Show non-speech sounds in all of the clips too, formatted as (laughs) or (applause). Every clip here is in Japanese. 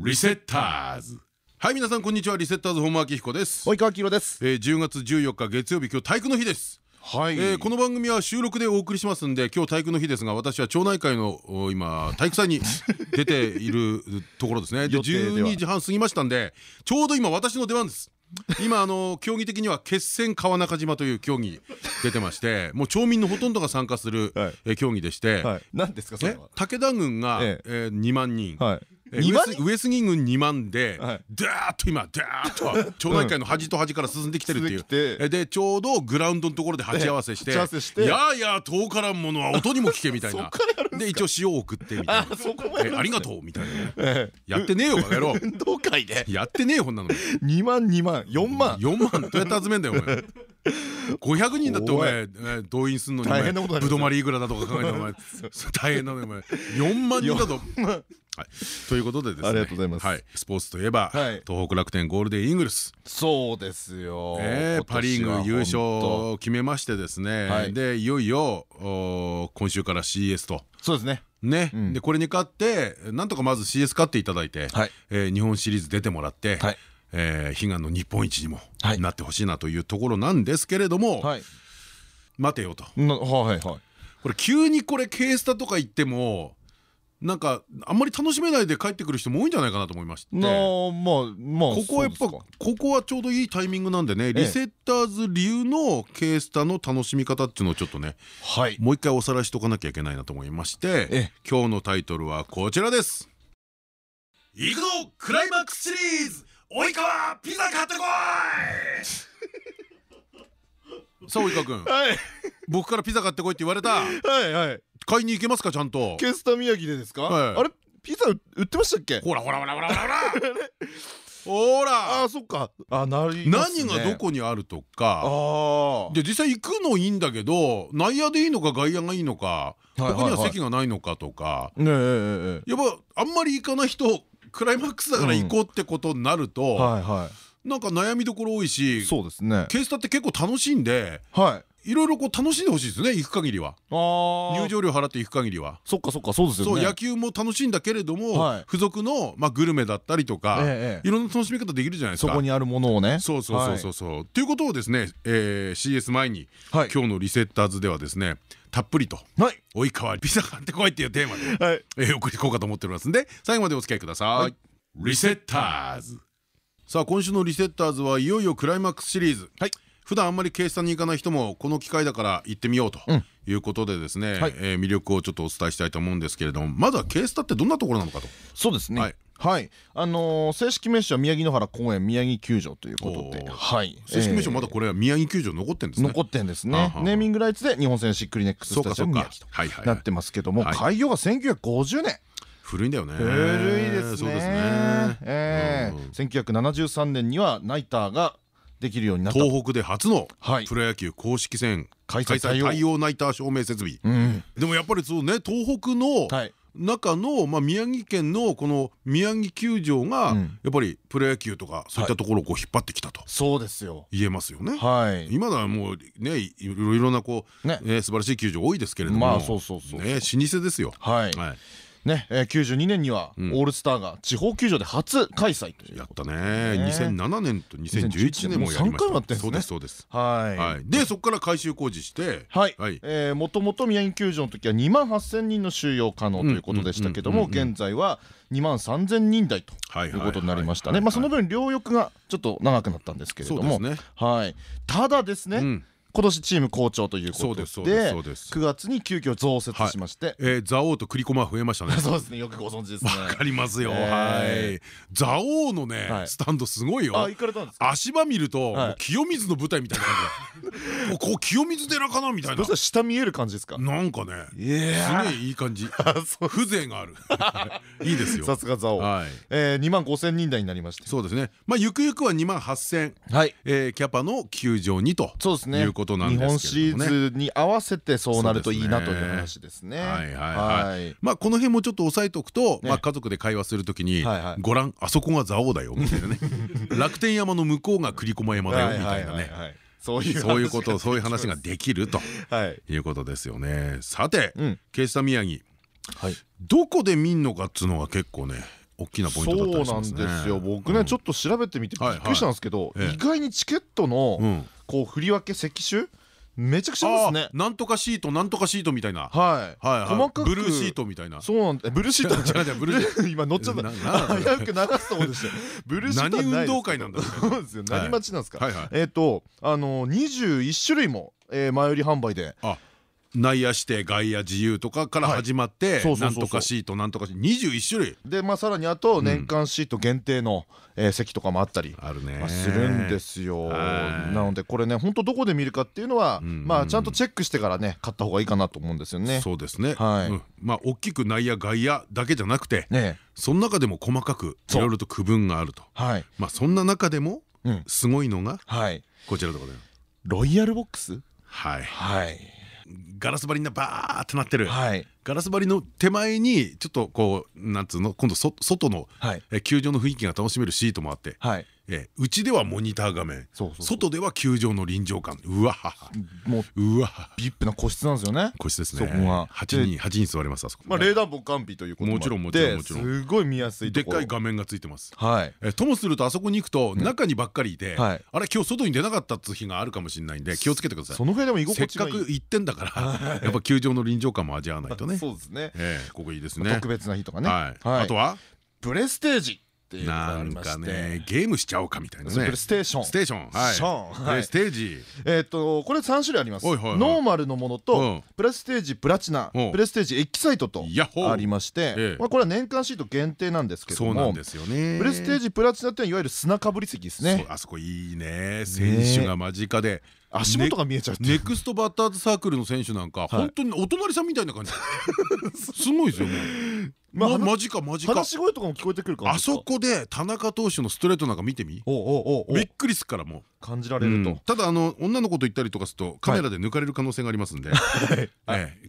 リセッターズ。はい皆さんこんにちは。リセッターズ本間明彦です。及川明です。えー、10月14日月曜日今日体育の日です。はい、えー、この番組は収録でお送りしますんで今日体育の日ですが私は町内会の今体育祭に (laughs) 出ているところですね。で12時半過ぎましたんでちょうど今私の出番です。今あの競技的には決戦川中島という競技出てまして (laughs) もう町民のほとんどが参加する、はい、競技でして、はい、何ですかそれは。武田軍が、ええ。ー、2万人、はい上杉軍2万でダーッと今ダーッと (laughs) 町内会の端と端から進んできてるっていう。でちょうどグラウンドのところで鉢合わせして「やあや遠からんものは音にも聞け」みたいな。(laughs) で一応塩を送ってみたいな「ありがとう」みたいな。やってねえよバカ野郎運動会で。やってねえよこんなの。2万2万4万。4万。どうやって集めんだよお前500人だってお前動員すんのにぶどまりいくらだとか考えてお前大変なのお前4万人だと。はい、ということでですねありがとうございます、はい、スポーツといえば、はい、東北楽天ゴールデンイーグルス。そうですよ、えー、パ・リーグ優勝を決めましてですね、はい、でいよいよ今週から CS と。そうですね。ね、うん、でこれに勝ってなんとかまず CS 勝っていただいて、はい。えー、日本シリーズ出てもらって、はいえー、悲願の日本一にもなってほしいなというところなんですけれども、はい、待てよと。はいはい、これ急にこれ K スタとか言ってもなんかあんまり楽しめないで帰ってくる人も多いんじゃないかなと思いまして。まあまあここはやっぱここはちょうどいいタイミングなんでねリセッターズ流のケースタの楽しみ方っていうのをちょっとねもう一回おさらいしとかなきゃいけないなと思いまして今日のタイトルはこちらです。いくぞクライマックスシリーズ及川ピザ買ってこい。(laughs) さあ及川君。僕からピザ買ってこいって言われた。はいはい。買いに行けますかちゃんと。ケスタ宮城でですか、はい、あれピザ売ってましたっけ？ほらほらほらほらほら。(laughs) ほら。あそっか。あなり何がどこにあるとか。で実際行くのいいんだけど内野でいいのか外野がいいのかここには席がないのかとか。やっぱあんまり行かない人クライマックスだから行こうってことになるとなんか悩みどころ多いしそうですね。ケースタって結構楽しいんでいろいろこう楽しんでほしいですね行く限りは。入場料払って行く限りは。そっかそっかそうですよね。野球も楽しいんだけれども付属のまあグルメだったりとかいろんな楽しみ方できるじゃないですか。そこにあるものをね。そうそうそうそう。そうということをですね CS 前に今日のリセッターズではですねたっぷりと「及川ピザ買ってこい」っていうテーマでえ送りいこうかと思っておりますんで最後までお付き合いください。リセッターズ。さあ今週のリセッターズはいよいよクライマックスシリーズ。はい普段あんまり警察に行かない人もこの機会だから行ってみようということでですね、え魅力をちょっとお伝えしたいと思うんですけれどもまずはケースタってどんなところなのかと。そうですね。はい。あの正式名称は宮城野原公園宮城球場ということではい。正式名称まだこれは宮城球場残ってんですね。残ってんですね。ネーミングライツで日本戦シックリネックススタジアム宮城となってますけども開業が1950年。古いんだよね。古いですね。ええ1973年にはナイターができるようになった。東北で初のプロ野球公式戦開催対応。ナイター照明設備。でもやっぱりそうね東北の中のまあ宮城県のこの宮城球場がやっぱりプロ野球とかそういったところをこう引っ張ってきたとそうですよ。言えますよね。今ではもうねいろいろなこうね。素晴らしい球場多いですけれども。ね老舗ですよ。はいね、えー、92年にはオールスターが地方球場で初開催というやったね。2007年と2011年もやりました。そうですそうですはい。でそこから改修工事してはい。もともと宮城球場の時は2万8000人の収容可能ということでしたけども現在は2万3000人台ということになりましたね。まあその分両翼がちょっと長くなったんですけれども。はい。ただですね今年チーム好調ということで9月に急遽増設しまして。蔵王と栗駒増えましたね。そうですねよくご存知ですね。わかりますよ。はい。蔵王のねスタンドすごいよ。足場見ると清水の舞台みたいな感じ (laughs) こう清水寺かなみたいな。下見える感じですか？なんかねすげえいい感じ。(laughs) 風情がある。い。いですよ。さすが蔵王。2万5千人台になりまして。そうですね。まあゆくゆくは2万8千。キャパの球場にと。そうですねことなんですけど日本シリーズに合わせてそうなるといいなという話ですね。はいはいはい。まあこの辺もちょっと押さえておくと、まあ家族で会話するときにご覧あそこが蔵王だよみたいなね。(laughs) 楽天山の向こうが栗駒山だよみたいなね。そういうことそういう話ができるとい。うことですよね。さて、ケイスタ宮城どこで見んのかっつうのが結構ね大きなポイントだったりしますね。そうなんですよ。僕ねちょっと調べてみてびっくりしたんですけど意外にチケットのこう振り分け席種めちゃくちゃですね。なんとかシートなんとかシートみたいな。はい。細かく。ブルーシートみたいな。そうなんブルーシート？違う違うブルー (laughs) 今乗っちゃった。早く流すとこでしたブルーシート何運動会なんだそうですよ。何待ちなんですか？えっとあの21種類も前売り販売で内野指定外野自由とかから始まってなんとかシートなんとかシート。21種類。でまあさらにあと年間シート限定の席とかもあったりするんですよ。なのでこれね本当どこで見るかっていうのはまあちゃんとチェックしてからね買った方がいいかなと思うんですよね。そうですね。まあ大きく内野外野だけじゃなくてその中でも細かくいろいろと区分があると。まあそんな中でもすごいのがこちらでございますロイヤルボックス？はい。はいガラス張りなバーってなってる、はい、ガラス張りの手前にちょっとこうなんつうの今度外の、はい、球場の雰囲気が楽しめるシートもあって、はい、えうちではモニター画面外では球場の臨場感。うわもううわビップな個室なんですよね。個室ですね。そこは8人8人座れますあそこまあ冷暖房完備ということもちろんもちろんもちろん。すごい見やすいでっかい画面がついてます。はい。えともするとあそこに行くと中にばっかりいてあれ今日外に出なかったっつう日があるかもしれないんで気をつけてください。その辺でも居心地せっかく行ってんだからやっぱ球場の臨場感も味わわないとね。そうですね。ここいいですね。特別な日とかね。あとは？プレステージっていうのがありまして。ねゲームしちゃおうかみたいなね。ステーション。ステーション。はい。ステージ。えっとこれ3種類あります。ノーマルのものとプレステージプラチナプレステージエキサイトとありましてまあこれは年間シート限定なんですけどもプレステージプラチナっていわゆる砂かぶり席ですね。あそこいいね。選手が間近で。足元が見えちゃうネクストバッターズサークルの選手なんか本当にお隣さんみたいな感じ。(laughs) すごいですよまあマジかマジか話し声とかも聞こえてくるかあそこで田中投手のストレートなんか見てみ。びっくりすっからもう感じられると。ただあの女の子と言ったりとかするとカメラで抜かれる可能性がありますんで。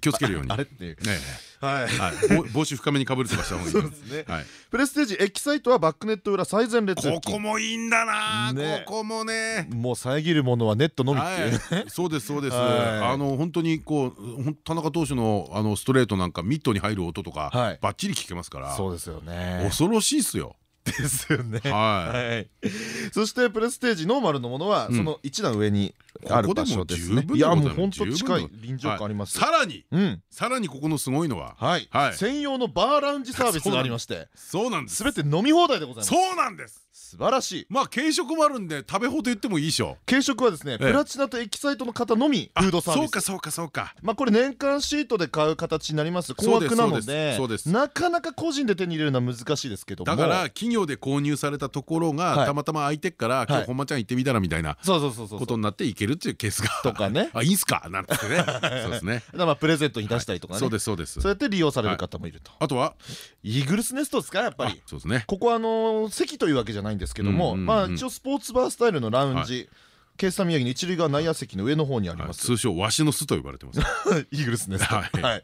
気をつけるように。あれっていう。はい。帽子深めにかぶるとかした方がいい。ですね。プレステージエキサイトはバックネット裏最前列ここもいいんだな。ここもね。もう遮るものはネットのみっていう。そうですそうです。あの本当にこう田中投手のあのストレートなんかミットに入る音とかバッチリ聞けますから。そうですよね。恐ろしいっすよですよね。はい。そしてプレステージノーマルのものはその一段上にある場所ですね。いやもう本当近い臨場感あります。さらに、さらにここのすごいのは、専用のバーラウンジサービスがありまして、そうなんです。すべて飲み放題でございます。そうなんです。素晴らしい。まあ軽食もあるんで食べ放題言ってもいいでしょ。軽食はですねプラチナとエキサイトの方のみフードサービス。そうかそうかそうか。まあこれ年間シートで買う形になります。高額なのでなかなか個人で手に入れるのは難しいですけどだから企業で購入されたところがたまたま空いてっから今日本間ちゃん行ってみたらみたいなことになっていけるっていうケースが。とかね。(laughs) あいいんすか？なんてね。(laughs) そうですね。まあプレゼントに出したりとかね。そうですそうです。そうやって利用される方もいると。あとは？イーグルスネストですかやっぱり。そうですね。ここはあの席というわけじじゃないんですけどもまあ一応スポーツバースタイルのラウンジケースタ宮城の一塁側内野席の上の方にあります。通称わしの巣と呼ばれてます。(laughs) イーグルスねはい。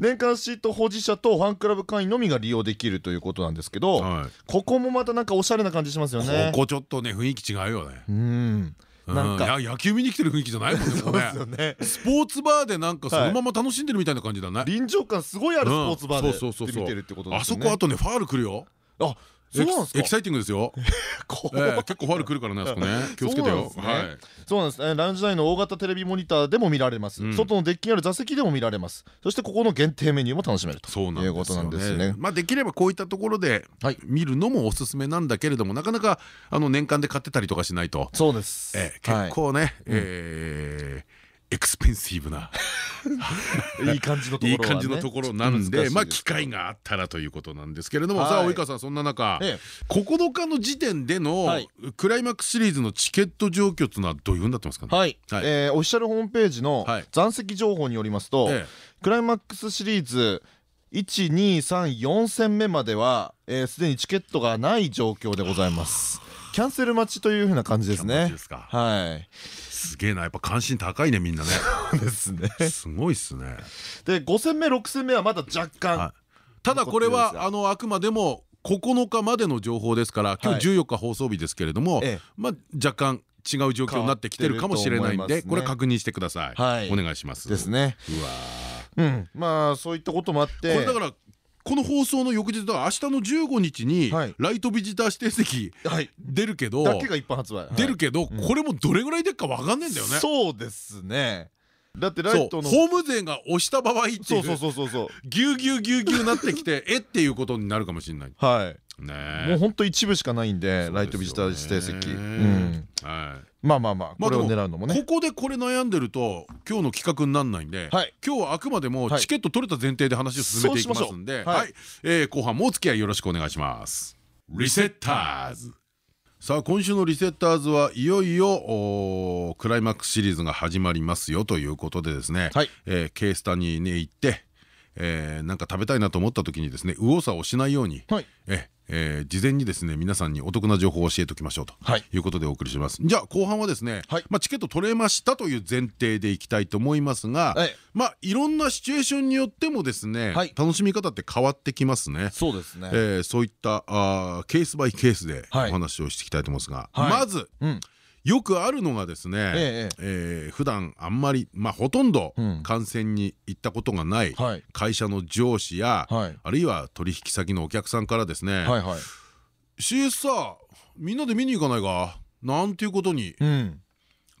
年間シート保持者とファンクラブ会員のみが利用できるということなんですけどここもまたなんかおしゃれな感じしますよね。ここちょっとね雰囲気違うよね。うん。なんか。野球見に来てる雰囲気じゃないもんねスポーツバーでなんかそのまま楽しんでるみたいな感じだね。臨場感すごいあるスポーツバーで見てるってことあそこあとねファール来るよ。あエキサイティングですよ。結構ファールくるからねあそこね。気をつけてよ。そうなんです。ねラウンジ内の大型テレビモニターでも見られます。外のデッキにある座席でも見られます。そしてここの限定メニューも楽しめるということなんですね。まあできればこういったところで見るのもおすすめなんだけれどもなかなかあの年間で買ってたりとかしないと。そうです。結構ねえエクスペンシブな。(laughs) いい感じのところ、いい感じのところなんでまあ機会があったらということなんですけれどもさあ及川さんそんな中9日の時点でのクライマックスシリーズのチケット状況というのはどういうふうになってますかね？はい。オフィシャルホームページの残席情報によりますとクライマックスシリーズ1234戦目まではすでにチケットがない状況でございますキャンセル待ちというふうな感じですね。はい。すげえなやっぱ関心高いねみんなね。そうですね。すごいっすね。で5戦目6戦目はまだ若干ただこれはあのあくまでも9日までの情報ですから今日14日放送日ですけれどもまあ若干違う状況になってきてるかもしれないんでこれ確認してください。お願いします。ですね。うわうん。まあそういったこともあって。これだからこの放送の翌日だ明日の15日にライトビジター指定席出るけどだけが一般発売。出るけどこれもどれぐらい出るか分かんないんだよね。そうですね。だってライトのホーム勢が押した場合っていうそうそうそうそうそう。ぎゅうぎゅうぎゅうぎゅうなってきて (laughs) えっていうことになるかもしれない。はいもうほんと一部しかないんでライトビジター指定席。まあまあまあこれを狙うのもね。ここでこれ悩んでると今日の企画にならないんで今日はあくまでもチケット取れた前提で話を進めていきますんで後半もお付き合いよろしくお願いします。リセッターズ。さあ今週のリセッターズはいよいよクライマックスシリーズが始まりますよということでですね、はい。えー、K スタにね行って、えー、なんか食べたいなと思った時にですね右往左往しないように、はい、ええー、事前にですね皆さんにお得な情報を教えておきましょうとい。うことでお送りします、じゃあ後半はですね、はい、まあチケット取れましたという前提でいきたいと思いますが、はい、まあいろんなシチュエーションによってもですね、はい、楽しみ方って変わってきますね。そうですね、えー、そういったあケースバイケースでお話をしていきたいと思いますが、まず、うんよくあるのがですね、えええー、普段あんまりまあほとんど観戦に行ったことがない会社の上司や、はい、あるいは取引先のお客さんからですね「CS さみんなで見に行かないか?」なんていうことに、うん、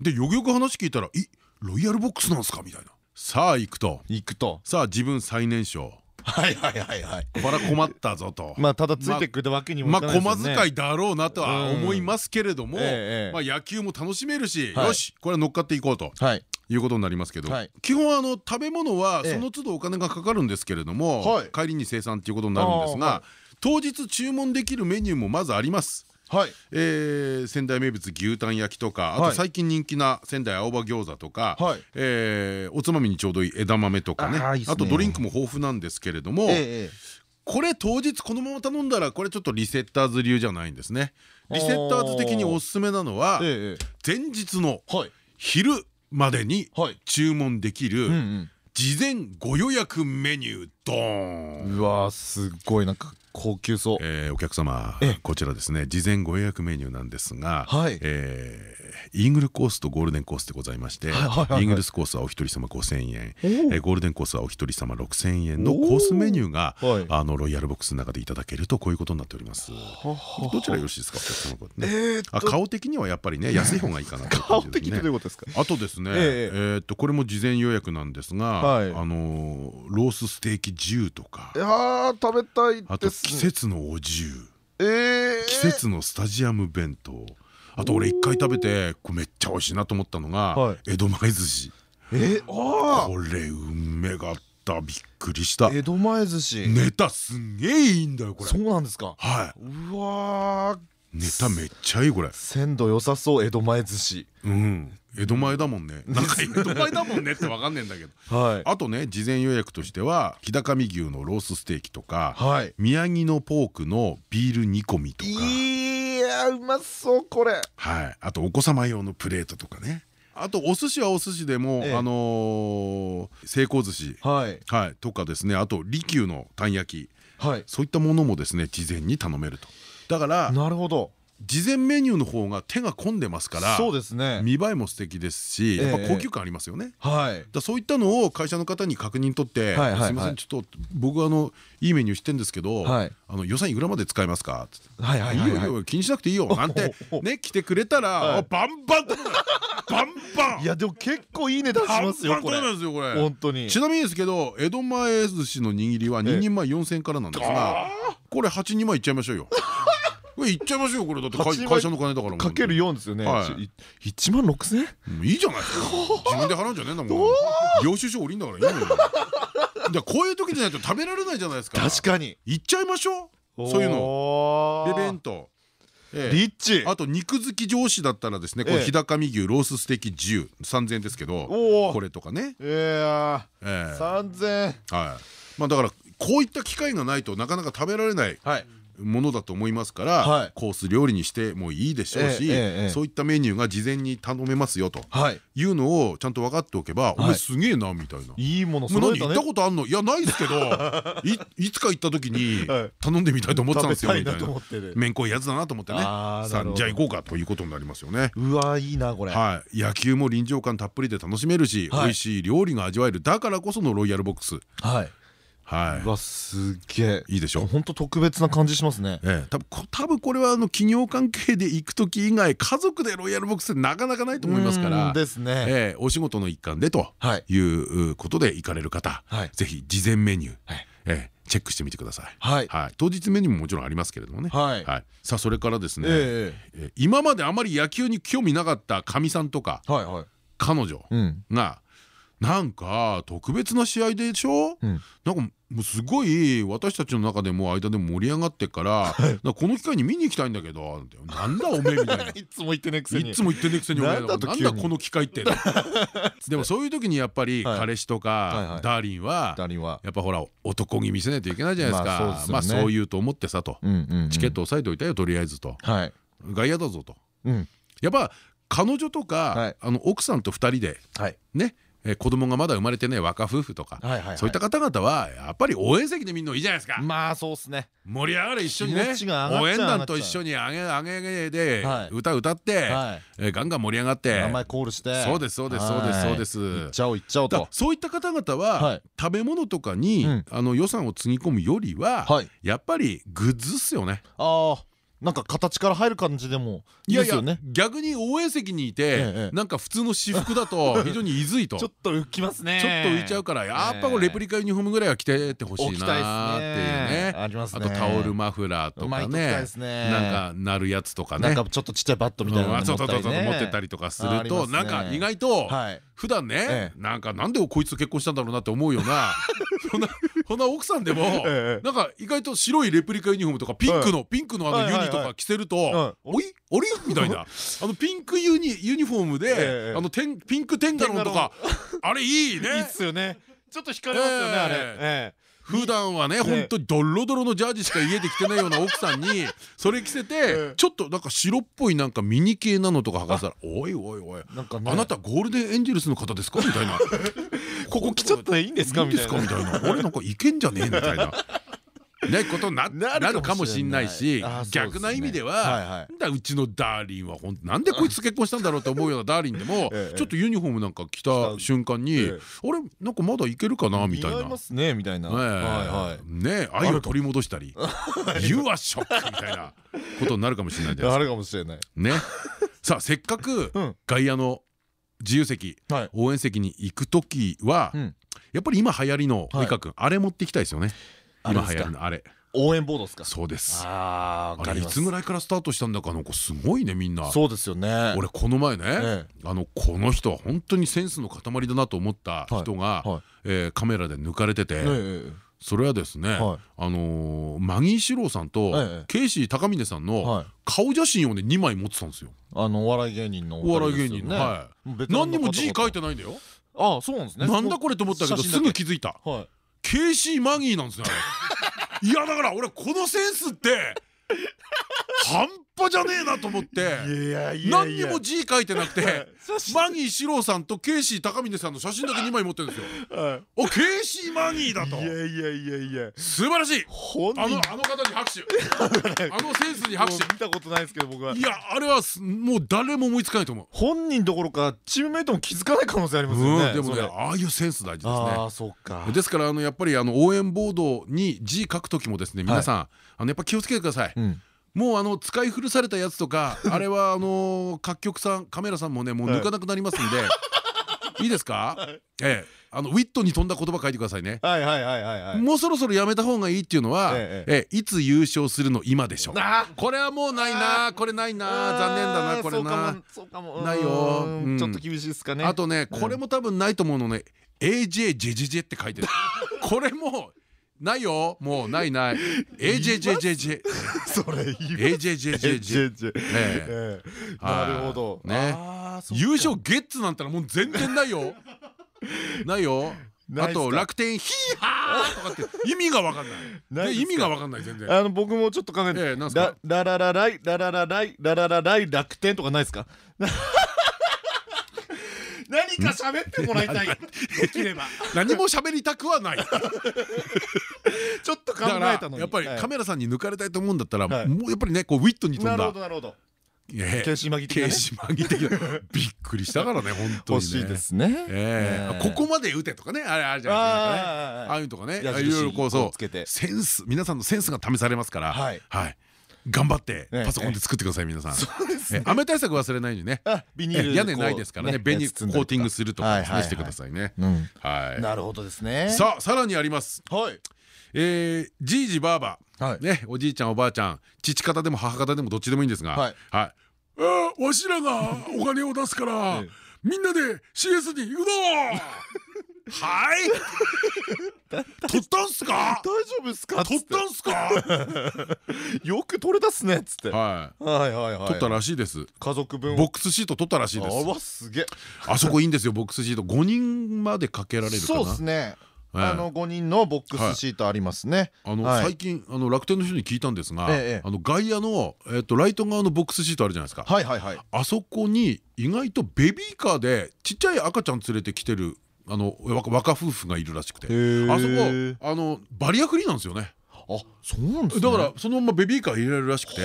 でよくよく話聞いたら「いロイヤルボックスなんすか?」みたいな。さあ行くと。行くと。さあ自分最年少はいはいはいはい。これは困ったぞと。まあただついてくるわけにもまあ駒遣いだろうなとは思いますけれどもまあ野球も楽しめるしよしこれは乗っかっていこうとい。うことになりますけど基本あの食べ物はその都度お金がかかるんですけれども帰りに生産っていうことになるんですが当日注文できるメニューもまずあります。はい、えー、仙台名物牛タン焼きとかあと最近人気な仙台青葉餃子とか、はい、えー、おつまみにちょうどいい枝豆とかね。あとドリンクも豊富なんですけれども、えー、これ当日このまま頼んだらこれちょっとリセッターズ流じゃないんですね。リセッターズ的におすすめなのは前日の昼までに注文できる事前ご予約メニュードーン。うわすごいなんか高級そう、えー、お客様こちらですね。事前ご予約メニューなんですが、はい、えーイーグルコースとゴールデンコースでございましてイーグルスコースはお一人様5000円。えゴールデンコースはお一人様6000円のコースメニューがあのロイヤルボックスの中でいただけるとこういうことになっております。どちらよろしいですか？あ顔的にはやっぱりね安い方がいいかな顔的にどういうことですか？あとですねえっとこれも事前予約なんですがあのロースステーキ10とか。いや食べたいあと季節のお重。季節のスタジアム弁当。あと俺一回食べてこれめっちゃ美味しいなと思ったのが江戸前寿司。えこれうめかった。びっくりした。江戸前寿司。ネタすんげえいいんだよこれ。そうなんですか。はい。うわネタめっちゃいいこれ。鮮度良さそう江戸前寿司。うん江戸前だもんね。なんか江戸前だもんねってわかんねえんだけど、はい、あとね事前予約としては日高見牛のロースステーキとか、はい、宮城のポークのビール煮込みとか。やうまそうこれ。はい。あとお子様用のプレートとかね。あとお寿司はお寿司でも、あの成功寿司。はい。とかですね。あと利休のたん焼き。はい。そういったものもですね事前に頼めると。だからなるほど事前メニューの方が手が込んでますからそうですね。見栄えも素敵ですしやっぱ高級感ありますよね。はい、だそういったのを会社の方に確認取って「すみませんちょっと僕あのいいメニューしてんですけど、あの予算いくらまで使えますか?」っつって「はいはい。いいよ気にしなくていいよ」なんてね来てくれたらバンバン (laughs) バンバン。いやでも結構いい値段しますよこれ。本当に。ちなみにですけど江戸前寿司の握りは2人前4000円からなんですがこれ8人前いっちゃいましょうよ。これいっちゃいますよこれ。だって会社の金だからかける4ですよね。1万6000円？いいじゃないですか。自分で払うんじゃねえんだもん。領収書降りんだからいいのよ。(laughs) じゃこういう時じゃないと食べられないじゃないですか。確かに。いっちゃいましょう。そういうの。ベベンとリッチ。あと肉好き上司だったらですねこれ日高見牛ロースステーキ10 3000円ですけどこれとかね。ええ。3000円。はい。まあだからこういった機会がないとなかなか食べられないものだと思いますから、はい、コース料理にしてもいいでしょうし、そういったメニューが事前に頼めますよとい。うのをちゃんと分かっておけば、お前すげえなみたいな。いいもの何行ったことあんの？いやないですけど (laughs) いつか行った時に頼んでみたいと思ってたんですよみたいな。めんこいやつだなと思ってね。さあじゃあ行こうかということになりますよね。うわいいなこれ。はい、野球も臨場感たっぷりで楽しめるし、美味しい料理が味わえる。だからこそのロイヤルボックス。はいはい。うわすげえ。いいでしょ？本当特別な感じしますね。ええ。多分多分これはあの企業関係で行く時以外家族でロイヤルボックスってなかなかないと思いますから。ですね。ええお仕事の一環でとい。うことで行かれる方ぜひ事前メニューええチェックしてみてください。はい、当日メニューももちろんありますけれどもね。はい、さあそれからですね、えー、今まであまり野球に興味なかったかみさんとか、はいはい、彼女が、なんか特別な試合でしょ、うん、なんかもうすごい私たちの中でも間でも盛り上がってからこの機会に見に行きたいんだけどなんだおめえみたいな。いつも言ってねくせに。いつも言ってねくせになんだこの機会って。(laughs) でもそういう時にやっぱり彼氏とかダーリンはやっぱほら男気見せないといけないじゃないですか。まあそう言うと思ってさと。チケット押さえておいたよとりあえずと。外野だぞと。やっぱ彼女とかあの奥さんと2人でねえ子供がまだ生まれてね若夫婦とかそういった方々はやっぱり応援席で見るのいいじゃないですか。まあそうですね。盛り上がる一緒にね。応援団と一緒にあげあげげで歌歌ってガンガン盛り上がって。名前コールして。そうですそうですそうですそうです。行っちゃおう行っちゃおうとそういった方々は食べ物とかにあの予算をつぎ込むよりはやっぱりグッズっすよね。ああなんか形から入る感じでもいいですよね。逆に応援席にいてなんか普通の私服だと非常にいずいとちょっと浮きますね。ちょっと浮いちゃうからやっぱレプリカユニフォームぐらいは着てってほしいなっていうね。あとタオルマフラーとかね。なんかなるやつとかね。なんかちょっとちっちゃいバットみたいなの持ってたりとかするとなんか意外と普段ねなんかなんでこいつと結婚したんだろうなって思うようなそんな奥さんでも (laughs) なんか意外と白いレプリカユニフォームとかピンクのピンクのあのユニとか着せると「おい？おり?」みたいな。あのピンクユニユニフォームであのピンクテンガロンとかあれいいね。いいっすよね。ちょっと光りますよねあれ。普段はね本当にドロドロのジャージしか家で着てないような奥さんに (laughs) それ着せてちょっとなんか白っぽいなんかミニ系なのとか剥がしたら「おいおいおいあなたゴールデンエンジェルスの方ですか?」みたいな「ここ来ちゃっていいんですか?」みたいな「俺なんかいけんじゃねえ」みたいな。ねことなるかもしれない。し逆な意味ではうちのダーリンは本当なんでこいつ結婚したんだろうと思うようなダーリンでもちょっとユニフォームなんか着た瞬間にあれなんかまだいけるかなみたいな。ねみたいな。ね愛を取り戻したり「You are shock」みたいなことになるかもしれないですあるかもしれない。ね。さあせっかく外野の自由席応援席に行く時はやっぱり今流行りの及川君あれ持っていきたいですよね。今流行るのあれ。応援ボードですか？そうです。あれいつぐらいからスタートしたんだかなんかすごいねみんな。そうですよね。俺この前ねあのこの人は本当にセンスの塊だなと思った人がカメラで抜かれててそれはですねあのマギー四郎さんとケイシー高峰さんの顔写真をね2枚持ってたんですよ。あのお笑い芸人のお笑い芸人のはい。何にも字書いてないんだよ。あそうなんですね。なんだこれと思ったけどすぐ気づいた。ケイシー・マギーなんですねいやだから俺このセンスって半端じゃねえなと思って。何にも字書いてなくて (laughs) マギー四郎さんとケイシー高峰さんの写真だけ2枚持ってるんですよ。おケイシーマギーだと。いやいやいやいや。素晴らしい。あのあの方に拍手。(laughs) あのセンスに拍手。見たことないですけど僕は。いやあれはもう誰も思いつかないと思う。本人どころかチームメイトも気づかない可能性ありますよね。でもねああいうセンス大事ですね。あそうか。ですからあのやっぱりあの応援ボードに字書く時もですね皆さんあのやっぱ気をつけてくださいもうあの使い古されたやつとか (laughs) あれはあの各局さんカメラさんもねもう抜かなくなりますんで (laughs) いいですか？ええあのウィットに飛んだ言葉書いてくださいね。はいはいはいはいもうそろそろやめた方がいいっていうのは、えいつ優勝するの今でしょう。これはもうないな、これないな、残念だなこれな。ないよ。ちょっと厳しいですかね。あとね、これも多分ないと思うのね。AJ ジェジェジェって書いてる。(laughs) これもないよ。もうないない。AJJJJ それ AJJJJ なるほど。ね。優勝ゲッツなんたらもう全然ないよ。ないよ。あと楽天ヒーハーとかって意味が分かんない。意味が分かんない全然。あの僕もちょっと考えて。ラララライラララライラララライ楽天とかないですか？何か喋ってもらいたい。(laughs) できれば。何も喋りたくはない。(laughs) ちょっと考えたのやっぱりカメラさんに抜かれたいと思うんだったらもうやっぱりねこうウィットに飛んだ。ケーシマギ的ケーシマギ的なびっくりしたからね本当に欲しいですね。ここまで打てとかね。あれあるじゃないですかああいうとかね。いろいろこうそう。センス皆さんのセンスが試されますから。はい頑張ってパソコンで作ってください皆さん。雨対策忘れないようにね屋根ないですからね。紅コーティングするとかしてくださいね。はい。なるほどですね。さあさらにあります。はい。えー、じいじばあば、はい、ね、おじいちゃんおばあちゃん。父方でも母方でもどっちでもいいんですが、はい、はい、あわしらがお金を出すから、(laughs) みんなで CS に行くぞはい。取ったんすか？大丈夫っすか？取ったんすか？(laughs) よく取れたっすねっつって。はい。はいはいはい。取ったらしいです。家族分。ボックスシート取ったらしいです。あわすげえ。あそこいいんですよボックスシート。5人までかけられるかな？そうですね。あの5人のボックスシートありますね。あの最近あの楽天の人に聞いたんですが、あの外野のえっとライト側のボックスシートあるじゃないですか。はいはいはい。あそこに意外とベビーカーでちっちゃい赤ちゃん連れてきてるあの若夫婦がいるらしくて、あそこあのバリアフリーなんですよね。あ、そうなんですだからそのままベビーカー入れられるらしくて。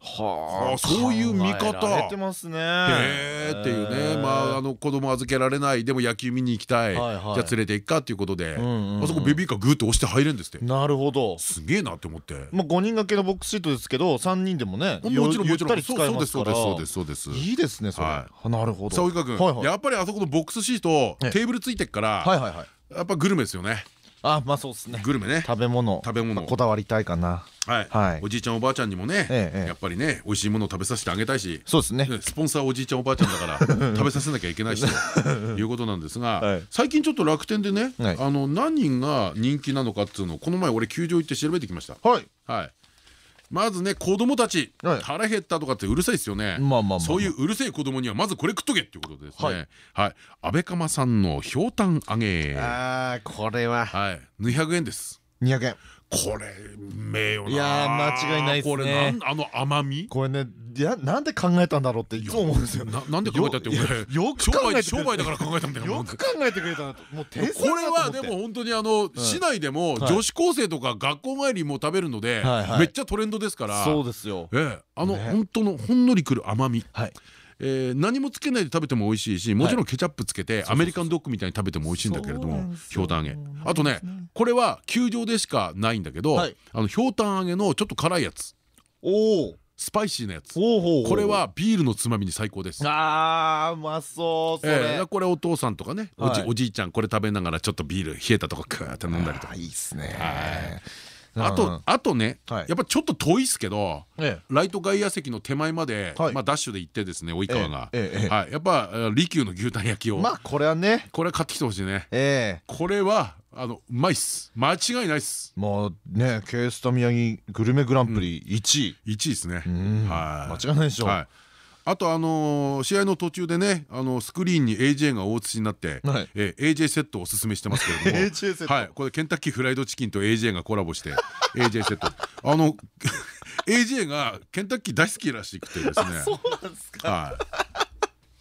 はあそういう見方。てますね。へえっていうね。まああの子供預けられない。でも野球見に行きたい。じゃあ連れて行くかっていうことで。あそこベビーカーグーッと押して入れるんですって。なるほど。すげえなって思って。まあ5人掛けのボックスシートですけど3人でもねもちろんもちろん。そうですそうですそうですそうですいいですねそれ。なるほど。さあ君やっぱりあそこのボックスシートテーブルついてっからやっぱグルメですよねあまあそうですね。グルメね。食べ物。食べ物。こだわりたいかな。はい。おじいちゃんおばあちゃんにもねやっぱりね美味しいものを食べさせてあげたいし。そうですね。スポンサーおじいちゃんおばあちゃんだから (laughs) 食べさせなきゃいけないしということなんですが最近ちょっと楽天でねあの何人が人気なのかっていうのをこの前俺球場行って調べてきました。はいまずね子供たち腹減ったとかってうるさいですよね。そういううるせえ子供にはまずこれ食っとけっていうことですね。はい。安倍釜さんのひょうたん揚げ。ああこれは。はい。200円です。200円これ名誉いや間違いないですね。あの甘み？これねいやなんで考えたんだろうっていつも思うんですよ。なんで考えたってよく考えて商売だから考えたんだよよく考えてくれたもうこれはでも本当にあの市内でも女子高生とか学校帰りも食べるのでめっちゃトレンドですから。そうですよ。あの本当のほんのりくる甘み。はいえー、何もつけないで食べても美味しいしもちろんケチャップつけてアメリカンドッグみたいに食べても美味しいんだけれどもひょうたん揚げあとねこれは球場でしかないんだけどあのひょうたん揚げのちょっと辛いやつ。おおスパイシーなやつ。これはビールのつまみに最高です。あーうまそうそれ。これお父さんとかねおじい。ちゃんこれ食べながらちょっとビール冷えたとかクーって飲んだりとか。いいっすねあとあとねやっぱちょっと遠いっすけどライト外野席の手前までまあダッシュで行ってですね及川が。やっぱ利休の牛タン焼きを。まあこれはね。これ買ってきてほしいね。これはあのうまいっす。間違いないっす。もうねケースタ宮城グルメグランプリ1位。1位ですね。はい。間違いないでしょ。うあとあの試合の途中でねあのスクリーンに AJ が大写しになって、はい、え AJ セットをおすすめしてますけれども。(laughs) AJ セット。はい。これケンタッキーフライドチキンと AJ がコラボして AJ セット。あの (laughs) AJ がケンタッキー大好きらしくてですね。そうなんですか。はい。こ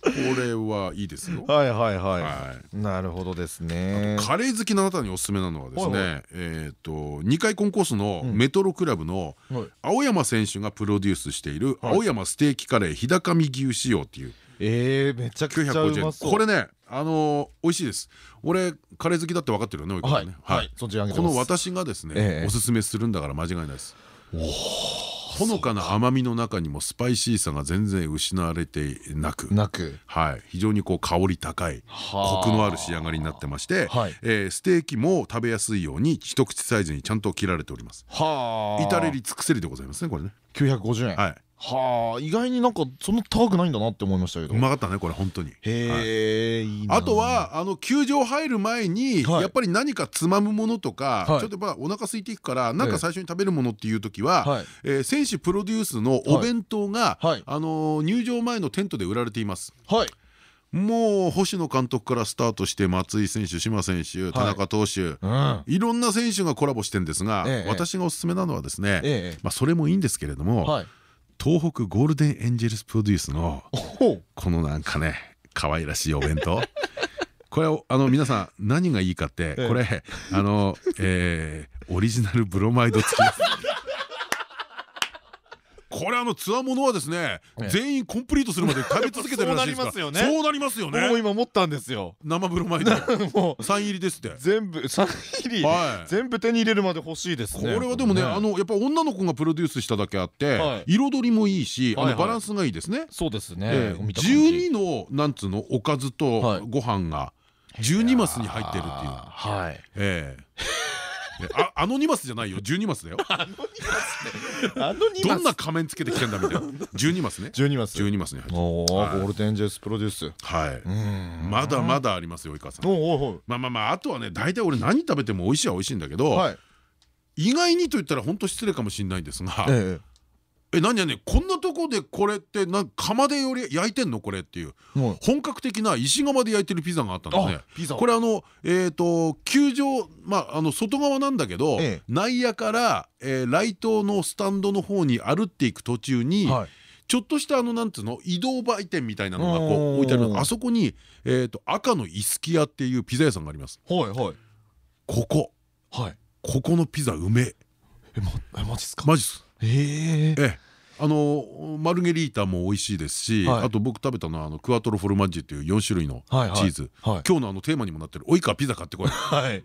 れはいいですよ。はいはいはい。なるほどですね。カレー好きのあなたにおすすめなのはですね、えっと二回コンコースのメトロクラブの青山選手がプロデュースしている青山ステーキカレー日高見牛仕様っていう。ええめちゃくちゃうまそう。これねあの美味しいです。俺カレー好きだって分かってるよね。はいはい。この私がですねおすすめするんだから間違いないです。おお。ほのかな甘みの中にもスパイシーさが全然失われてなくなく、はい、非常にこう香り高いコクのある仕上がりになってまして、はい、えー、ステーキも食べやすいように一口サイズにちゃんと切られております。は至れり尽くせりでございますねこれね。950円。はい。はあ意外になんかそんな高くないんだなって思いましたけど。うまかったねこれ本当に。へえあとはあの球場入る前にやっぱり何かつまむものとかちょっとやっぱお腹空いていくからなんか最初に食べるものっていう時は選手プロデュースのお弁当があの入場前のテントで売られています。はい。もう星野監督からスタートして松井選手島選手田中投手、いろんな選手がコラボしてんですが、私がおすすめなのはですね、まあそれもいいんですけれども、東北ゴールデンエンジェルスプロデュースのこのなんかね可愛らしいお弁当。(laughs) これあの皆さん何がいいかってこれあのえオリジナルブロマイド付きこれあのつわものはですね全員コンプリートするまで食べ続けてるらしいですから。そうなりますよね。もう今思ったんですよ。生風呂前にもう。サイン入りですって。全部 (laughs) サイン入り。全部手に入れるまで欲しいですこれはでもねあのやっぱ女の子がプロデュースしただけあって彩りもいいしあのバランスがいいですね。そうですね。12のなんつうのおかずとご飯が12マスに入ってるっていう。はい。ええあアノニマスじゃないよ。12マスだよ。アノニマスどんな仮面つけてきてんだみたいな。12マスね。12マス。12マスに入ってゴールデンジェスプロデュース。はい。まだまだありますよ及川さん。まあまあまああとはね大体俺何食べても美味しいは美味しいんだけど意外にと言ったら本当失礼かもしれないんですがえ何やねこんなとこでこれってな釜でより焼いてんのこれっていう本格的な石窯で焼いてるピザがあったんですねこれあのえっと球場まああの外側なんだけど内野からライトのスタンドの方に歩っていく途中にちょっとしたあのなんつうの移動売店みたいなのがこう置いてあるあそこにえっと赤のイスキ屋っていうピザ屋さんがあります。はいはい。ここ。はい。ここのピザうめえ。えまマジっすか？マジっす。ええ。あのマルゲリータも美味しいですし、あと僕食べたのはあのクワトロフォルマッジっていう4種類のチーズ。今日のあのテーマにもなってる「おいかピザ買ってこい」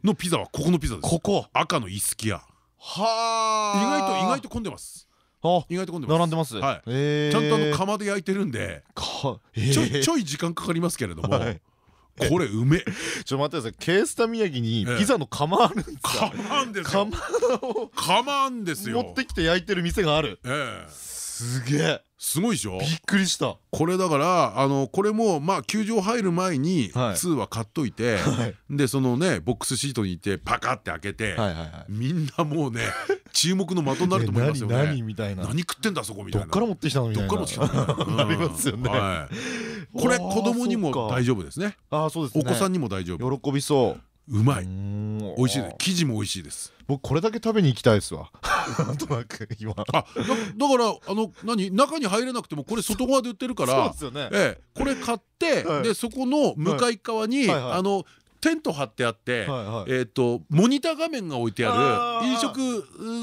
のピザはここのピザです。ここ。赤のイスキヤはあ意外と意外と混んでます。意外と混んでます。並んでます。ちゃんとあの窯で焼いてるんでちょいちょい時間かかりますけれどもこれうめちょっと待ってください。ケースタ宮城にピザの窯あるんですか？窯あんですよ。窯あんですよ。持ってきて焼いてる店がある。ええ。すげえ。すごいでしょ？びっくりした。これだからあのこれもまあ球場入る前に2は買っといてでそのねボックスシートにいてパカって開けてみんなもうね注目の的になると思いますよね。何みたいな。何食ってんだそこみたいな。どっから持ってきたのみたいな。どっから持ってきたのな。(laughs) りますよねこれ子供にも大丈夫ですね。あそうですお子さんにも大丈夫。喜びそう。うまい。美味しい生地も美味しいです。僕これだけ食べに行きたいですわ。(laughs) なんとなく今。あだだからあの何？中に入れなくてもこれ外側で売ってるからこれ買ってでそこの向かい側にあのテント張ってあってえっとモニター画面が置いてある飲食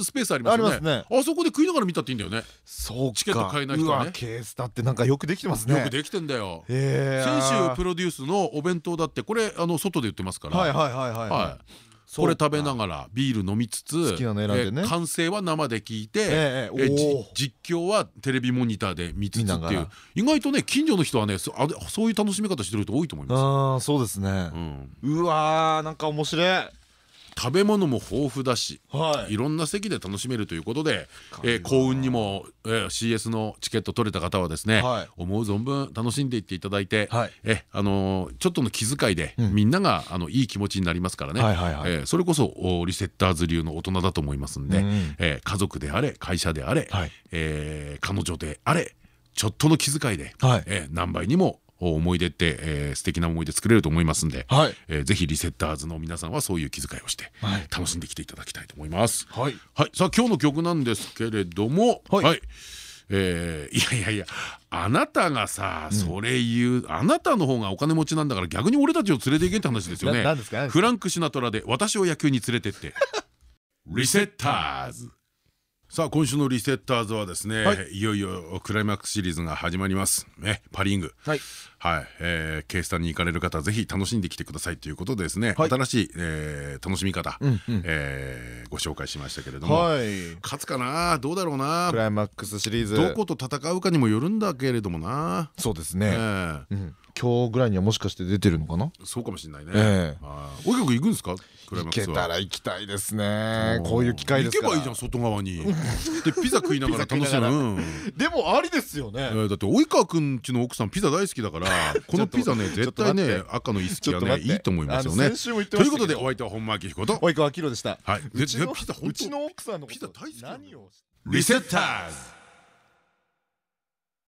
スペースありますよね。あそこで食いながら見たっていいんだよね。そうチケット買えない人はね。ケースだってなんかよくできてますね。よくできてんだよ。先週プロデュースのお弁当だってこれあの外で売ってますから。はいはいはい。はいこれ食べながらビール飲みつつ完成は生で聞いて実況はテレビモニターで見つつっていう。意外とね近所の人はねそういう楽しみ方してる人多いと思います。ああそうですね。うわーなんか面白い食べ物も豊富だし、はい、いろんな席で楽しめるということで、えー、幸運にも、えー、CS のチケット取れた方はですね、はい、思う存分楽しんでいっていただいて、はい、えあのー、ちょっとの気遣いで、うん、みんながあのいい気持ちになりますからね。それこそリセッターズ流の大人だと思いますんで、うん、えー、家族であれ会社であれ、はい、えー、彼女であれちょっとの気遣いで、はい、えー、何倍にも思い出って、えー、素敵な思い出作れると思いますんで、はい。えー、ぜひリセッターズの皆さんはそういう気遣いをして楽しんできていただきたいと思います。はい、はい、さあ今日の曲なんですけれども、はい、はい。えー、いやいやいやあなたがさ、それ言うあなたの方がお金持ちなんだから逆に俺たちを連れていけって話ですよね。フランク・シナトラで私を野球に連れてって。(laughs) リセッターズ。さあ今週のリセッターズはですね、はい、いよいよクライマックスシリーズが始まります。ねパリング。はい、はい。えー、ケースタに行かれる方ぜひ楽しんできてくださいということでですね、はい、新しい、えー、楽しみ方、うんうん、えー、ご紹介しましたけれども、はい、勝つかな？どうだろうな？クライマックスシリーズ。どこと戦うかにもよるんだけれどもな。そうですね、えーうん。今日ぐらいにはもしかして出てるのかな？そうかもしれないね。ええ。おいかく行くんですか？行けたら行きたいですね。こういう機会行けばいいじゃん外側に。でピザ食いながら楽しむ。(laughs) でもありですよね。だって及川くんちの奥さんピザ大好きだからこのピザね絶対ね赤のイスキはねいいと思いますよね。ということでお相手は本間明彦と。及川明でしたはい。うちの奥さんのピザ大好きリセッターズ